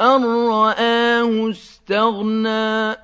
أَن رَّآهُ اسْتَغْنَىٰ